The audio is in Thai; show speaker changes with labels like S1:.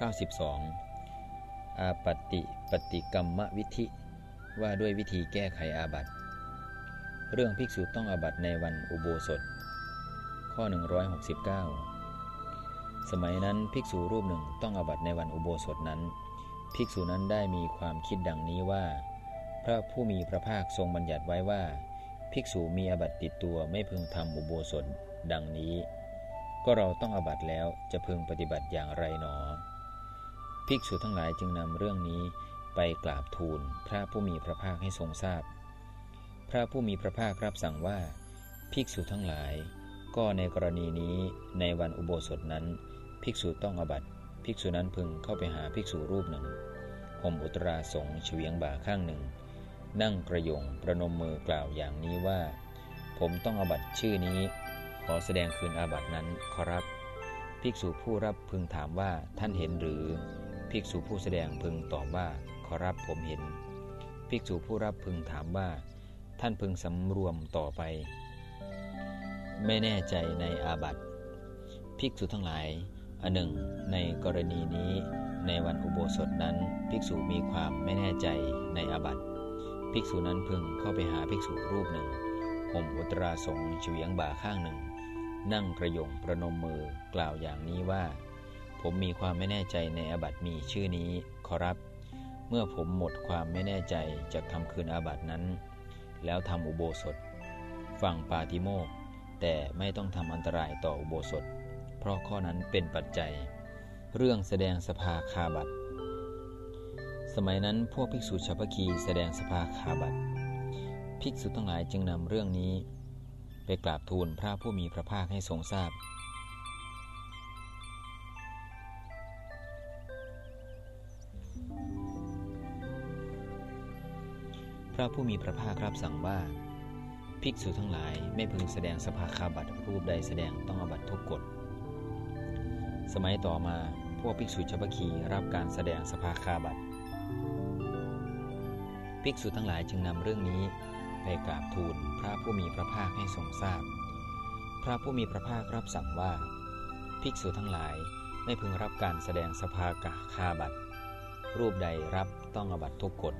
S1: 92อาปฏิปฏิกรรมวิธิ ว่าด้วยวิธีแก้ไขอาบัติ เรื่องภิกษุต้องอาบัติในวันอุโบสถ ข้อ 169 สมัยนั้นภิกษุรูปหนึ่งต้องอาบัติในวันอุโบสถนั้น ภิกษุนั้นได้มีความคิดดังนี้ว่า พระผู้มีพระภาคทรงบัญญัติไว้ว่า ภิกษุมีอาบัติติดตัวไม่พึงทำอุโบสถดังนี้ก็เราต้องอาบัติแล้วจะพึงปฏิบัติอย่างไรหนอ ภิกษุทั้งหลายจึงนำเรื่องนี้ไปกราบทูลพระผู้มีพระภาคให้ทรงทราบพพระผู้มีพระภาครับสั่งว่า ภิกษุทั้งหลาย ก็ในกรณีนี้ในวันอุโบสถนั้น ภิกษุต้องอบัตภิกษุนั้นพึงเข้าไปหาภิกษุรูปหนึ่งห่มอุตราสงเฉียงบ่าข้างหนึ่ง นั่งกระยงประนมมือกล่าวอย่างนี้ว่า ผมต้องอบัตชื่อนี้ ขอแสดงคืนอาบัตนั้นขอรับ ภิกษุผู้รับพึงถามว่าท่านเห็นหรือ ภิกษุผู้แสดงพึงตอบว่าขอรับผมเห็น ภิกษุผู้รับพึงถามว่า ท่านพึงสำรวมต่อไป ไม่แน่ใจในอาบัติภิกษุทั้งหลายอันหนึ่ง ในกรณีนี้ ในวันอุโบสถนั้น ภิกษุมีความไม่แน่ใจในอาบัติภิกษุนั้นพึงเข้าไปหาภิกษุรูปหนึ่งห่มอุตราสงเฉียงบ่าข้างหนึ่ง นั่งกระยงประนมมือกล่าวอย่างนี้ว่า ผมมีความไม่แน่ใจในอาบัติมีชื่อนี้ขอรับ เมื่อผมหมดความไม่แน่ใจจะทำคืนอาบัตินั้น แล้วทำอุโบสถ ฟังปาติโมกแต่ไม่ต้องทำอันตรายต่ออุโบสถ เพราะข้อนั้นเป็นปัจจัย เรื่องแสดงสภาคาบัตสมัยนั้นพวกภิกษุชาวพคีแสดงสภาคาบัตภิกษุทั้งหลายจึงนำเรื่องนี้ ไปกราบทูลพระผู้มีพระภาคให้ทรงทราบ พระผู้มีพระภาครับสั่งว่า ภิกษุทั้งหลายไม่พึงแสดงสภาคาบัตรูปใดแสดงต้องอบัตทุกกฎ สมัยต่อมาพวกภิกษุชาวพคีรับการแสดงสภาคาบัตภิกษุทั้งหลายจึงนำเรื่องนี้ไปกราบทูลพระผู้มีพระภาคให้ทรงทราบพพระผู้มีพระภาครับสั่งว่า ภิกษุทั้งหลายไม่พึงรับการแสดงสภากาคาบัตรูปใดรับต้องอบัตทุกกฎ